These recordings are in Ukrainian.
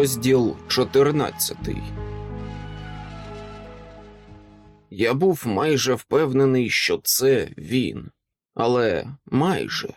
Розділ 14 Я був майже впевнений, що це він. Але майже.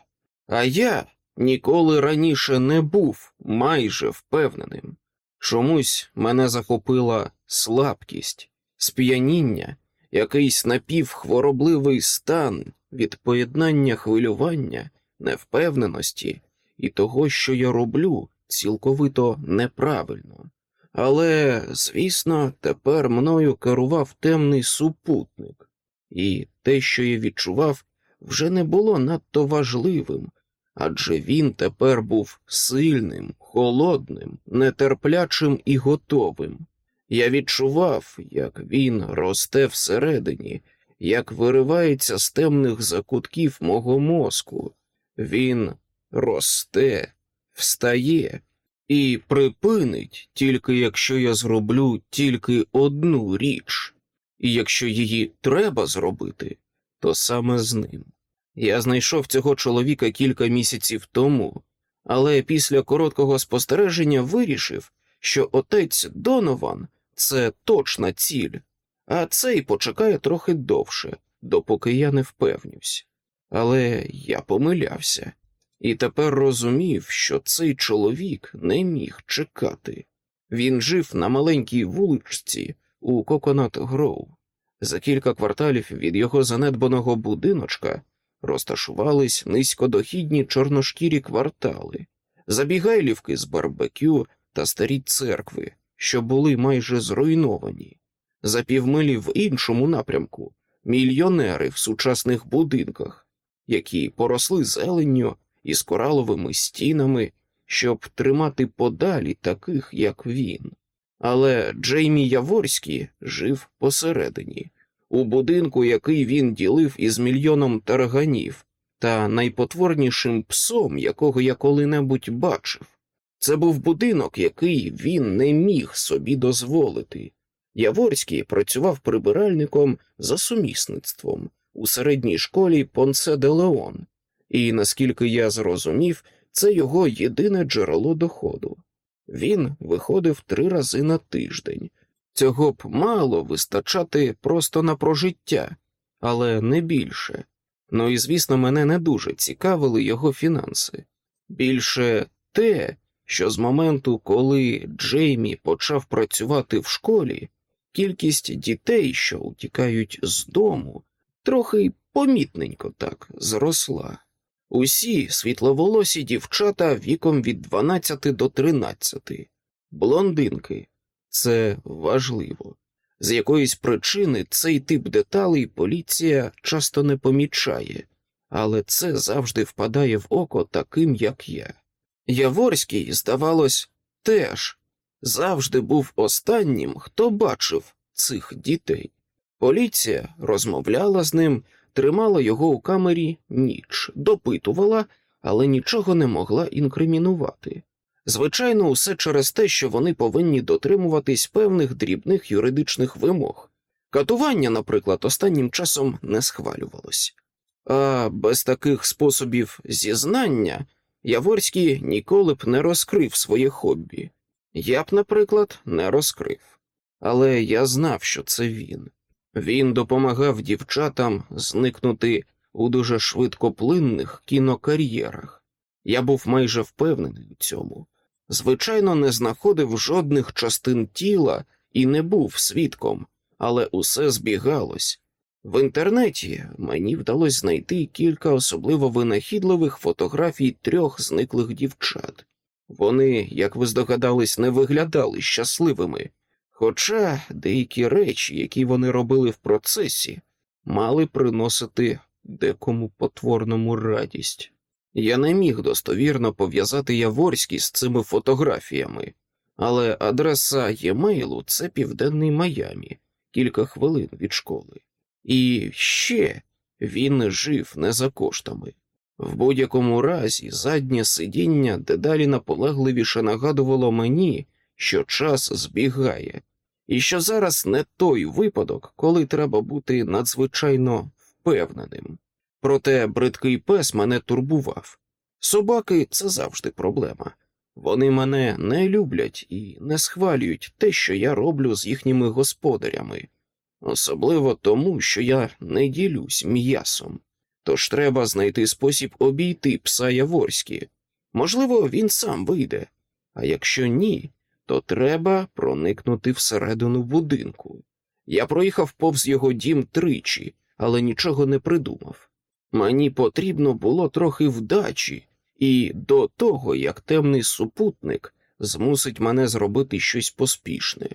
А я ніколи раніше не був майже впевненим. Чомусь мене захопила слабкість, сп'яніння, якийсь напівхворобливий стан від поєднання хвилювання, невпевненості і того, що я роблю, цілковито неправильно. Але, звісно, тепер мною керував темний супутник, і те, що я відчував, вже не було надто важливим, адже він тепер був сильним, холодним, нетерплячим і готовим. Я відчував, як він росте всередині, як виривається з темних закутків мого мозку. Він росте, встає і припинить, тільки якщо я зроблю тільки одну річ, і якщо її треба зробити, то саме з ним. Я знайшов цього чоловіка кілька місяців тому, але після короткого спостереження вирішив, що отець Донован це точна ціль, а цей почекає трохи довше, допоки я не впевнюсь. Але я помилявся і тепер розумів, що цей чоловік не міг чекати. Він жив на маленькій вуличці у Коконат Гроу. За кілька кварталів від його занедбаного будиночка розташувались низькодохідні чорношкірі квартали, забігайлівки з барбекю та старі церкви, що були майже зруйновані. За півмилі в іншому напрямку мільйонери в сучасних будинках, які поросли зеленню із кораловими стінами, щоб тримати подалі таких, як він. Але Джеймі Яворський жив посередині, у будинку, який він ділив із мільйоном тарганів, та найпотворнішим псом, якого я коли-небудь бачив. Це був будинок, який він не міг собі дозволити. Яворський працював прибиральником за сумісництвом у середній школі Понсе де Леон, і наскільки я зрозумів, це його єдине джерело доходу. Він виходив три рази на тиждень. Цього б мало вистачати просто на прожиття, але не більше. Ну і, звісно, мене не дуже цікавили його фінанси. Більше те, що з моменту, коли Джеймі почав працювати в школі, кількість дітей, що утікають з дому, трохи помітненько так зросла. Усі світловолосі дівчата віком від 12 до 13, блондинки. Це важливо. З якоїсь причини цей тип деталей поліція часто не помічає, але це завжди впадає в око таким, як я. Яворський, здавалось, теж завжди був останнім, хто бачив цих дітей. Поліція розмовляла з ним, тримала його у камері ніч, допитувала, але нічого не могла інкримінувати. Звичайно, усе через те, що вони повинні дотримуватись певних дрібних юридичних вимог. Катування, наприклад, останнім часом не схвалювалось. А без таких способів зізнання Яворський ніколи б не розкрив своє хобі. Я б, наприклад, не розкрив. Але я знав, що це він. Він допомагав дівчатам зникнути у дуже швидкоплинних кінокар'єрах. Я був майже впевнений у цьому. Звичайно, не знаходив жодних частин тіла і не був свідком, але усе збігалось. В інтернеті мені вдалося знайти кілька особливо винахідливих фотографій трьох зниклих дівчат. Вони, як ви здогадались, не виглядали щасливими, хоча деякі речі, які вони робили в процесі, мали приносити декому потворному радість. Я не міг достовірно пов'язати Яворський з цими фотографіями, але адреса Ємейлу це південний Майамі, кілька хвилин від школи. І ще він жив не за коштами. В будь-якому разі заднє сидіння дедалі наполегливіше нагадувало мені, що час збігає, і що зараз не той випадок, коли треба бути надзвичайно впевненим. Проте бридкий пес мене турбував. Собаки це завжди проблема. Вони мене не люблять і не схвалюють те, що я роблю з їхніми господарями, особливо тому, що я не ділюсь м'ясом. Тож треба знайти спосіб обійти пса Яворські. Можливо, він сам вийде, а якщо ні, то треба проникнути всередину будинку. Я проїхав повз його дім тричі, але нічого не придумав. Мені потрібно було трохи вдачі, і до того, як темний супутник змусить мене зробити щось поспішне.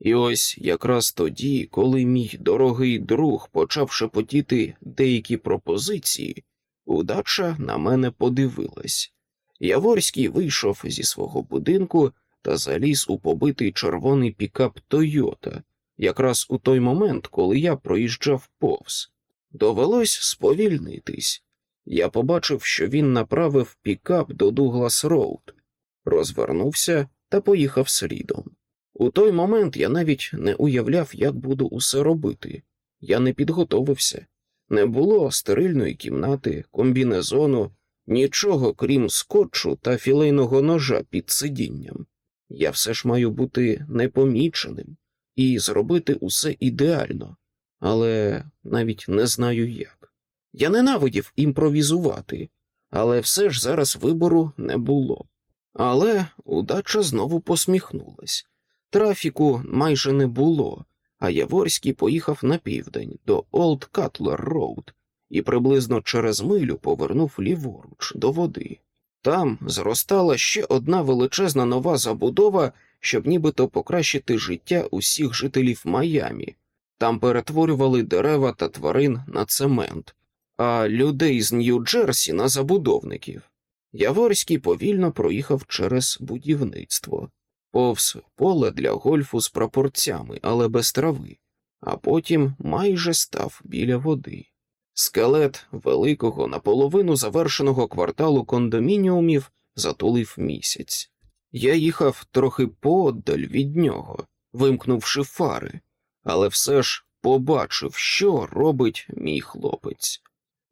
І ось якраз тоді, коли мій дорогий друг почав шепотіти деякі пропозиції, удача на мене подивилась. Яворський вийшов зі свого будинку та заліз у побитий червоний пікап Тойота, якраз у той момент, коли я проїжджав повз. Довелось сповільнитись. Я побачив, що він направив пікап до Дуглас Роуд, розвернувся та поїхав слідом. У той момент я навіть не уявляв, як буду усе робити. Я не підготовився. Не було стерильної кімнати, комбінезону, нічого крім скотчу та філейного ножа під сидінням. Я все ж маю бути непоміченим і зробити усе ідеально, але навіть не знаю як. Я ненавидів імпровізувати, але все ж зараз вибору не було. Але удача знову посміхнулась. Трафіку майже не було, а Яворський поїхав на південь до Олд Катлер Роуд і приблизно через милю повернув ліворуч до води. Там зростала ще одна величезна нова забудова, щоб нібито покращити життя усіх жителів Майамі. Там перетворювали дерева та тварин на цемент, а людей з Нью-Джерсі на забудовників. Яворський повільно проїхав через будівництво, повз поле для гольфу з прапорцями, але без трави, а потім майже став біля води. Скелет великого наполовину завершеного кварталу кондомініумів затулив місяць. Я їхав трохи подаль від нього, вимкнувши фари, але все ж побачив, що робить мій хлопець.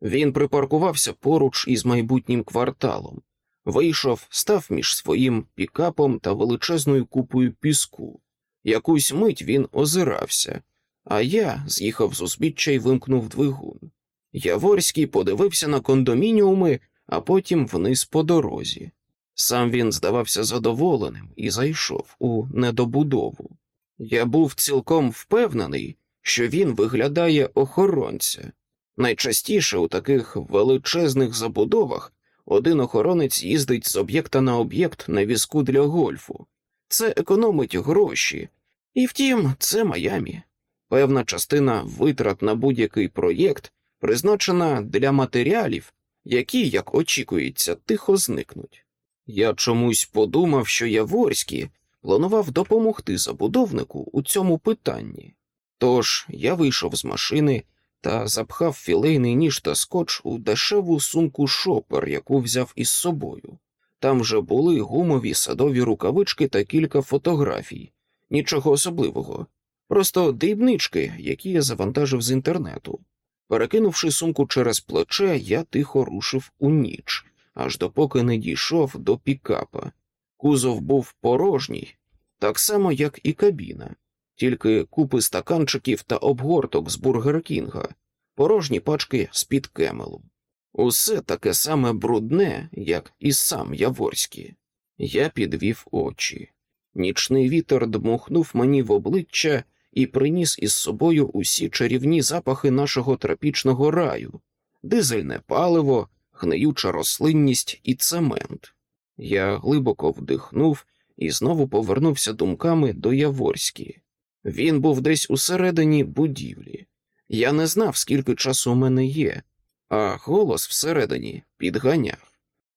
Він припаркувався поруч із майбутнім кварталом, вийшов, став між своїм пікапом та величезною купою піску. Якусь мить він озирався, а я з'їхав з узбіччя й вимкнув двигун. Яворський подивився на кондомініуми, а потім вниз по дорозі. Сам він здавався задоволеним і зайшов у недобудову. Я був цілком впевнений, що він виглядає охоронця. Найчастіше у таких величезних забудовах один охоронець їздить з об'єкта на об'єкт на візку для гольфу. Це економить гроші, і втім, це Майамі. Певна частина витрат на будь-який проєкт призначена для матеріалів, які, як очікується, тихо зникнуть. Я чомусь подумав, що Яворський планував допомогти забудовнику у цьому питанні. Тож я вийшов з машини та запхав філейний ніж та скотч у дешеву сумку шопер, яку взяв із собою. Там вже були гумові садові рукавички та кілька фотографій, нічого особливого, просто дрібнички, які я завантажив з інтернету. Перекинувши сумку через плече, я тихо рушив у ніч, аж допоки не дійшов до пікапа. Кузов був порожній, так само, як і кабіна, тільки купи стаканчиків та обгорток з бургер Кінга, порожні пачки з-під кемелу. Усе таке саме брудне, як і сам Яворський. Я підвів очі. Нічний вітер дмухнув мені в обличчя і приніс із собою усі чарівні запахи нашого тропічного раю, дизельне паливо, гниюча рослинність і цемент. Я глибоко вдихнув і знову повернувся думками до Яворські. Він був десь усередині будівлі. Я не знав, скільки часу у мене є, а голос всередині підганяв.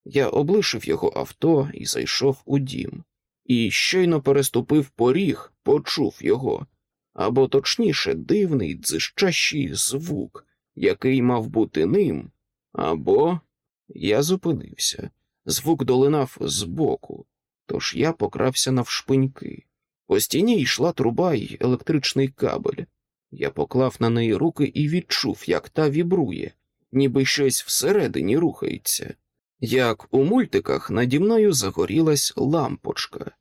Я облишив його авто і зайшов у дім, і щойно переступив поріг, почув його, або точніше, дивний дзищащий звук, який мав бути ним, або я зупинився. Звук долинав збоку, тож я покрався навшпиньки. По стіні йшла труба й електричний кабель. Я поклав на неї руки і відчув, як та вібрує, ніби щось всередині рухається. Як у мультиках наді мною загорілась лампочка.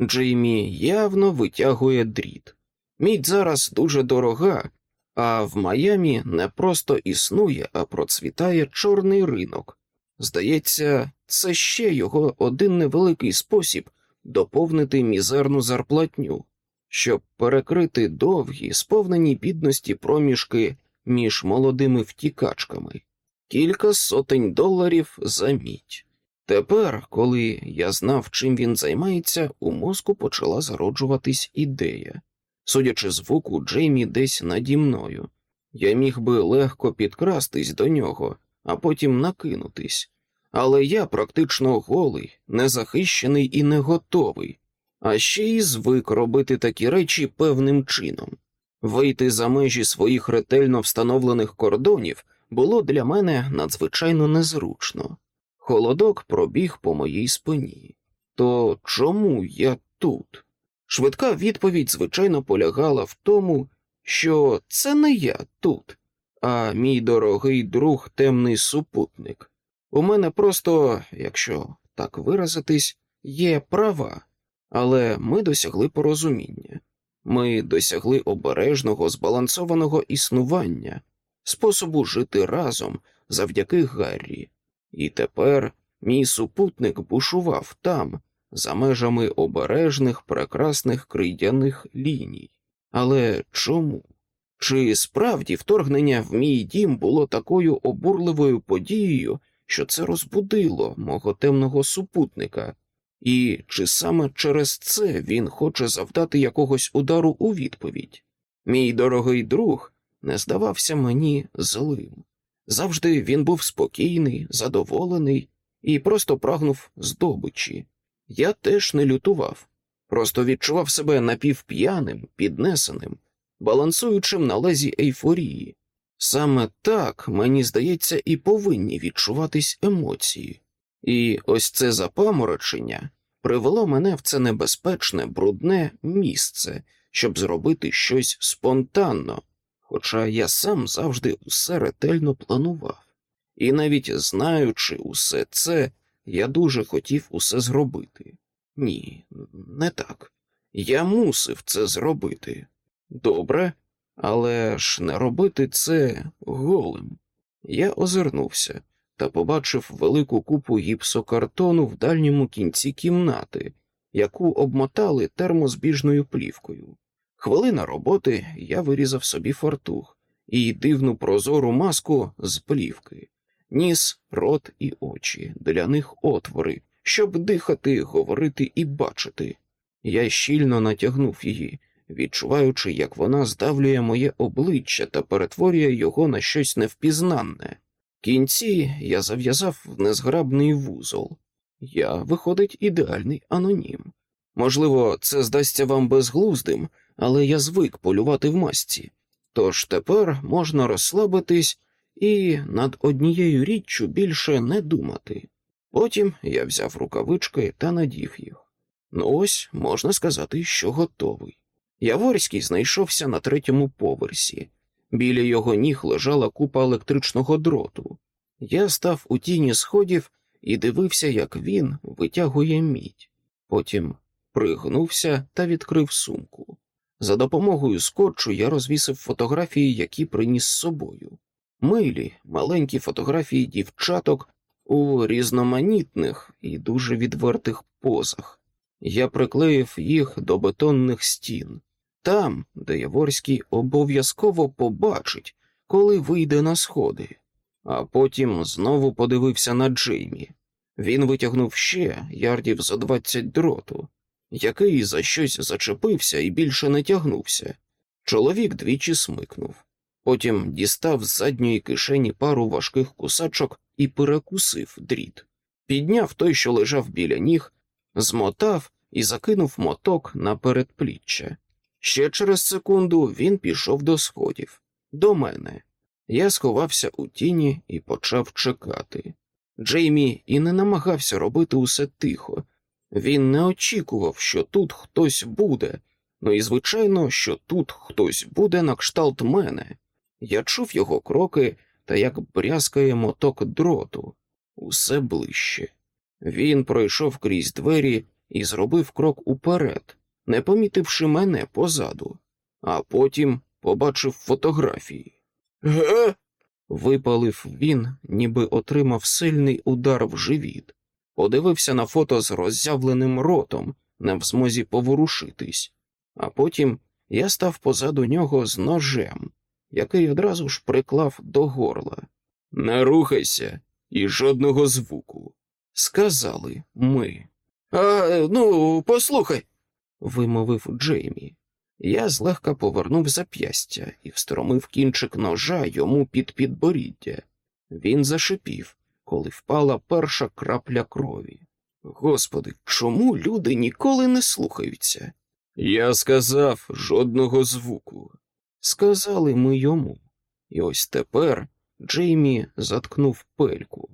Джеймі явно витягує дріт. Мідь зараз дуже дорога, а в Майамі не просто існує, а процвітає чорний ринок. Здається, це ще його один невеликий спосіб доповнити мізерну зарплатню, щоб перекрити довгі, сповнені бідності проміжки між молодими втікачками, кілька сотень доларів за мідь. Тепер, коли я знав, чим він займається, у мозку почала зароджуватись ідея. Судячи звуку, Джеймі десь наді мною. Я міг би легко підкрастись до нього, а потім накинутись. Але я практично голий, незахищений і не готовий, а ще й звик робити такі речі певним чином. Вийти за межі своїх ретельно встановлених кордонів було для мене надзвичайно незручно. Холодок пробіг по моїй спині. То чому я тут? Швидка відповідь, звичайно, полягала в тому, що це не я тут, а мій дорогий друг темний супутник. У мене просто, якщо так виразитись, є права, але ми досягли порозуміння. Ми досягли обережного, збалансованого існування, способу жити разом завдяки Гаррі. І тепер мій супутник бушував там, за межами обережних, прекрасних крийдяних ліній. Але чому? Чи справді вторгнення в мій дім було такою обурливою подією, що це розбудило мого темного супутника? І чи саме через це він хоче завдати якогось удару у відповідь? Мій дорогий друг не здавався мені злим. Завжди він був спокійний, задоволений і просто прагнув здобичі. Я теж не лютував, просто відчував себе напівп'яним, піднесеним, балансуючим на лезі ейфорії. Саме так, мені здається, і повинні відчуватись емоції. І ось це запаморочення привело мене в це небезпечне, брудне місце, щоб зробити щось спонтанно, хоча я сам завжди усе ретельно планував. І навіть знаючи усе це, я дуже хотів усе зробити. Ні, не так. Я мусив це зробити. Добре, але ж не робити це голим. Я озирнувся та побачив велику купу гіпсокартону в дальньому кінці кімнати, яку обмотали термозбіжною плівкою. Хвилина роботи я вирізав собі фартух і дивну прозору маску з плівки, ніс, рот і очі, для них отвори, щоб дихати, говорити і бачити. Я щільно натягнув її, відчуваючи, як вона здавлює моє обличчя та перетворює його на щось невпізнанне. Кінці я зав'язав в незграбний вузол. Я, виходить, ідеальний анонім. Можливо, це здасться вам безглуздим, але я звик полювати в масці. Тож тепер можна розслабитись і над однією річчю більше не думати. Потім я взяв рукавички та надів їх. Ну ось можна сказати, що готовий. Яворський знайшовся на третьому поверсі. Біля його ніг лежала купа електричного дроту. Я став у тіні сходів і дивився, як він витягує мідь. Потім пригнувся та відкрив сумку. За допомогою скотчу я розвісив фотографії, які приніс з собою. Милі, маленькі фотографії дівчаток у різноманітних і дуже відвертих позах. Я приклеїв їх до бетонних стін, там, де Яворський обов'язково побачить, коли вийде на сходи, а потім знову подивився на Джеймі. Він витягнув ще ярдів за двадцять дроту, який за щось зачепився і більше не тягнувся. Чоловік двічі смикнув, потім дістав з задньої кишені пару важких кусачок і перекусив дріт, підняв той, що лежав біля ніг, змотав і закинув моток на передпліччя. Ще через секунду він пішов до сходів, до мене. Я сховався у тіні і почав чекати. Джеймі і не намагався робити усе тихо. Він не очікував, що тут хтось буде, ну і, звичайно, що тут хтось буде на кшталт мене. Я чув його кроки та як брязкає моток дроту. усе ближче. Він пройшов крізь двері і зробив крок уперед, не помітивши мене позаду, а потім побачив фотографії. Ге. випалив він, ніби отримав сильний удар в живіт, подивився на фото з роззявленим ротом, не в змозі поворушитись, а потім я став позаду нього з ножем, який одразу ж приклав до горла. Не рухайся і жодного звуку, сказали ми. А, Ну, послухай, вимовив Джеймі. Я злегка повернув зап'ястя і встромив кінчик ножа йому під підборіддя. Він зашипів, коли впала перша крапля крові. Господи, чому люди ніколи не слухаються? Я сказав жодного звуку. Сказали ми йому. І ось тепер Джеймі заткнув пельку.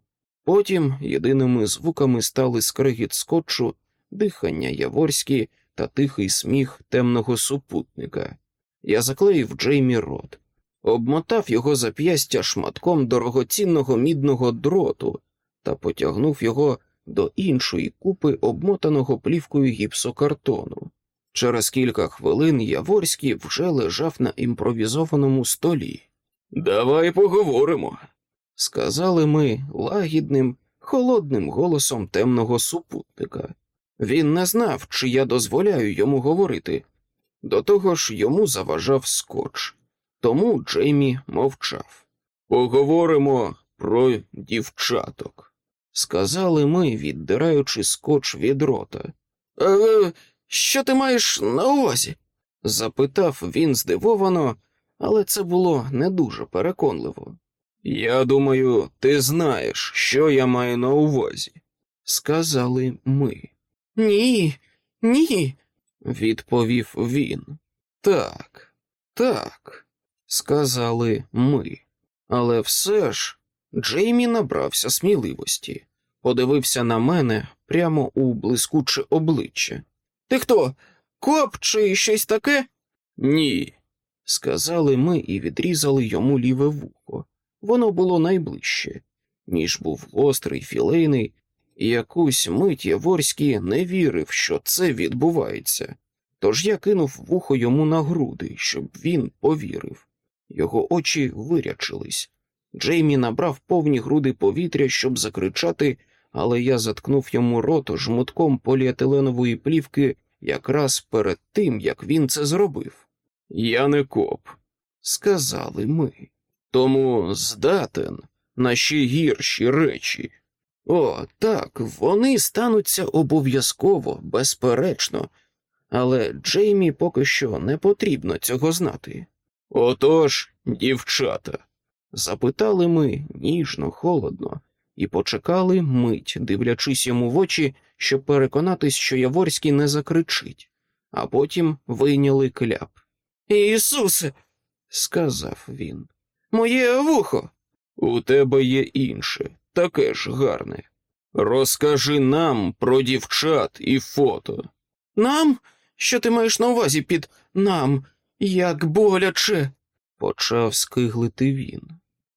Потім єдиними звуками стали скригіт скотчу, дихання яворські та тихий сміх темного супутника. Я заклеїв Джеймі рот, обмотав його зап'ястя шматком дорогоцінного мідного дроту та потягнув його до іншої купи обмотаного плівкою гіпсокартону. Через кілька хвилин Яворський вже лежав на імпровізованому столі. Давай поговоримо, сказали ми лагідним, холодним голосом темного супутника. Він не знав, чи я дозволяю йому говорити. До того ж йому заважав скотч, тому Джеймі мовчав. Поговоримо про дівчаток, сказали ми, віддираючи скотч від рота. «Е, що ти маєш на увазі? запитав він здивовано, але це було не дуже переконливо. Я думаю, ти знаєш, що я маю на увазі, сказали ми. Ні, ні, відповів він. Так, так, сказали ми. Але все ж Джеймі набрався сміливості, подивився на мене прямо у блискуче обличчя. Ти хто? Коп чи щось таке? Ні, сказали ми і відрізали йому ліве вухо. Воно було найближче, ніж був гострий, філейний, і якусь мить Яворський не вірив, що це відбувається. Тож я кинув вухо йому на груди, щоб він повірив. Його очі вирячились. Джеймі набрав повні груди повітря, щоб закричати, але я заткнув йому рот жмутком поліетиленової плівки якраз перед тим, як він це зробив. Я не коп, сказали ми. Тому здатен на ще гірші речі. О, так, вони стануться обов'язково, безперечно, але Джеймі поки що не потрібно цього знати. Отож, дівчата, запитали ми ніжно, холодно, і почекали мить, дивлячись йому в очі, щоб переконатись, що Яворський не закричить, а потім вийняли кляп. Ісусе, сказав він, моє вухо. У тебе є інше, таке ж гарне. Розкажи нам про дівчат і фото. Нам? Що ти маєш на увазі під нам? Як боляче, почав скиглити він.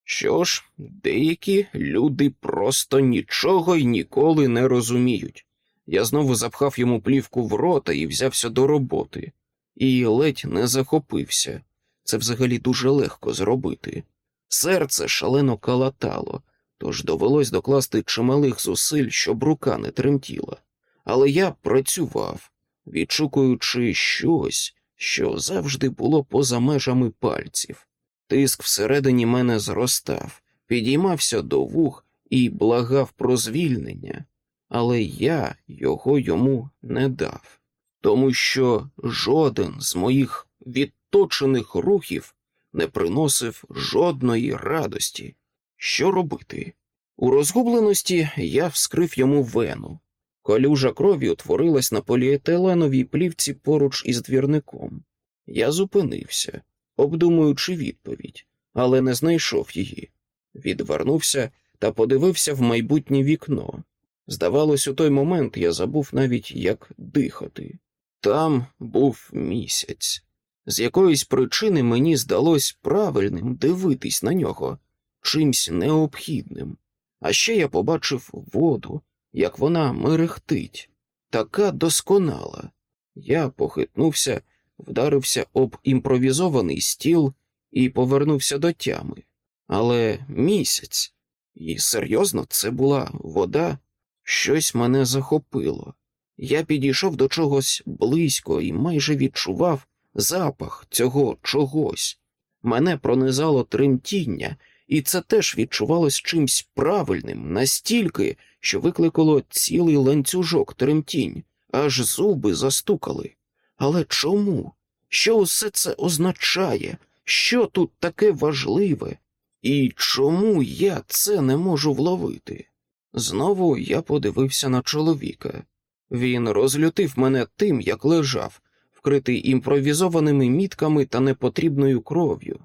Що ж, деякі люди просто нічого й ніколи не розуміють. Я знову запхав йому плівку в рота і взявся до роботи, і ледь не захопився. Це взагалі дуже легко зробити. Серце шалено калатало, тож довелось докласти чималих зусиль, щоб рука не тремтіла. Але я працював, відшукуючи щось, що завжди було поза межами пальців. Тиск всередині мене зростав, підіймався до вух і благав про звільнення, але я його йому не дав, тому що жоден з моїх відточених рухів не приносив жодної радості. Що робити? У розгубленості я вскрив йому вену. Колюжа крові утворилась на поліетиленовій плівці поруч із двірником. Я зупинився, обдумуючи відповідь, але не знайшов її. Відвернувся та подивився в майбутнє вікно. Здавалось, у той момент я забув навіть, як дихати. Там був місяць. З якоїсь причини мені здалось правильним дивитись на нього, чимсь необхідним А ще я побачив воду, як вона мерехтить, така досконала. Я похитнувся, вдарився об імпровізований стіл і повернувся до тями. Але місяць, і серйозно, це була вода, щось мене захопило. Я підійшов до чогось близько і майже відчував запах цього чогось. Мене пронизало тремтіння, і це теж відчувалось чимсь правильним, настільки, що викликало цілий ланцюжок тремтінь, аж зуби застукали. Але чому? Що усе це означає? Що тут таке важливе? І чому я це не можу вловити? Знову я подивився на чоловіка. Він розлютив мене тим, як лежав, вкритий імпровізованими мітками та непотрібною кров'ю,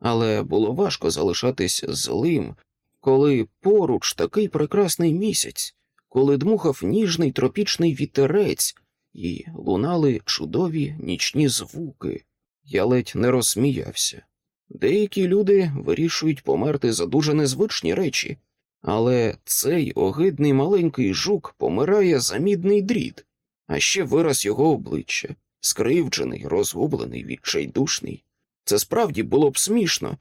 але було важко залишатись злим, коли поруч такий прекрасний місяць, коли дмухав ніжний тропічний вітерець і лунали чудові нічні звуки. Я ледь не розсміявся. Деякі люди вирішують померти за дуже незвичні речі, але цей огидний маленький жук помирає за мідний дріт, а ще вираз його обличчя, скривджений, розгублений, відчайдушний. Це справді було б смішно,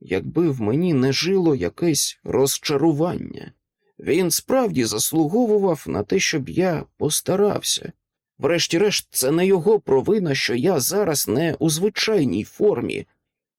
якби в мені не жило якесь розчарування. Він справді заслуговував на те, щоб я постарався. Врешті-решт, це не його провина, що я зараз не у звичайній формі.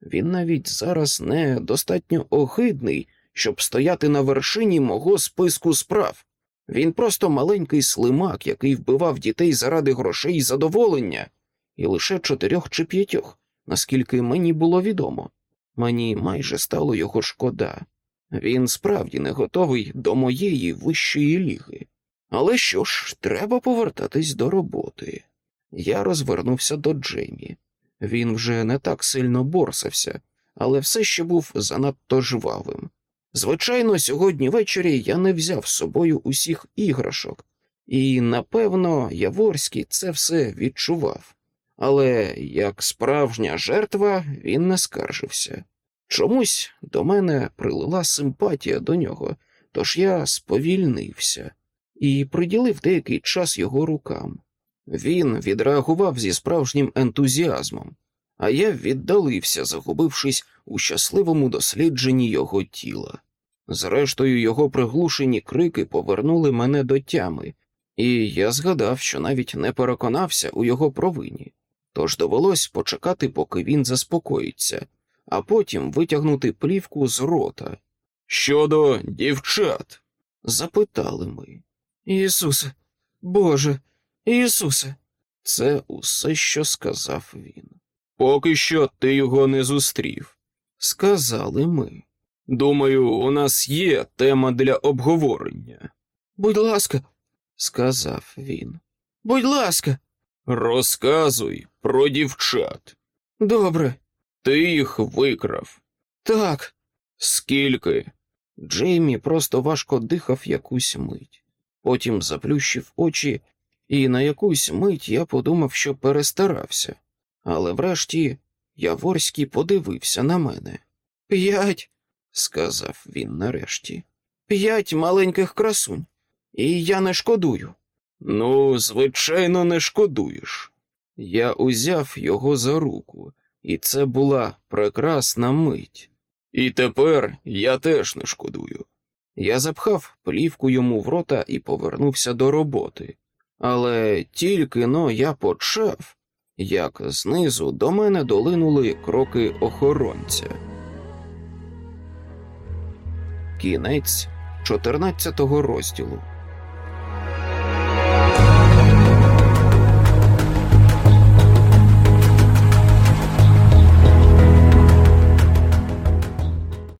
Він навіть зараз не достатньо огидний, щоб стояти на вершині мого списку справ. Він просто маленький слимак, який вбивав дітей заради грошей і задоволення, і лише чотирьох чи п'ятьох, наскільки мені було відомо. Мені майже стало його шкода. Він справді не готовий до моєї вищої ліги. Але що ж, треба повертатись до роботи. Я розвернувся до Джеймі. Він вже не так сильно борсався, але все ще був занадто жвавим. Звичайно, сьогодні ввечері я не взяв з собою усіх іграшок, і, напевно, Яворський це все відчував. Але як справжня жертва він не скаржився. Чомусь до мене прилила симпатія до нього, тож я сповільнився і приділив деякий час його рукам. Він відреагував зі справжнім ентузіазмом, а я віддалився, загубившись у щасливому дослідженні його тіла. Зрештою, його приглушені крики повернули мене до тями, і я згадав, що навіть не переконався у його провині, тож довелось почекати, поки він заспокоїться, а потім витягнути плівку з рота. Щодо дівчат? запитали ми. Ісусе, Боже, Ісусе, це усе, що сказав він. Поки що ти його не зустрів, сказали ми. Думаю, у нас є тема для обговорення. Будь ласка, сказав він. Будь ласка, розказуй про дівчат. Добре. Ти їх викрав. Так. Скільки? Джеймі просто важко дихав якусь мить, потім заплющив очі, і на якусь мить я подумав, що перестарався, але врешті Яворський подивився на мене. П'ять, сказав він нарешті. П'ять маленьких красунь, і я не шкодую. Ну, звичайно, не шкодуєш. Я узяв його за руку, і це була прекрасна мить. І тепер я теж не шкодую. Я запхав плівку йому в рота і повернувся до роботи. Але тільки но я почав, як знизу до мене долинули кроки охоронця. Кінець 14 розділу.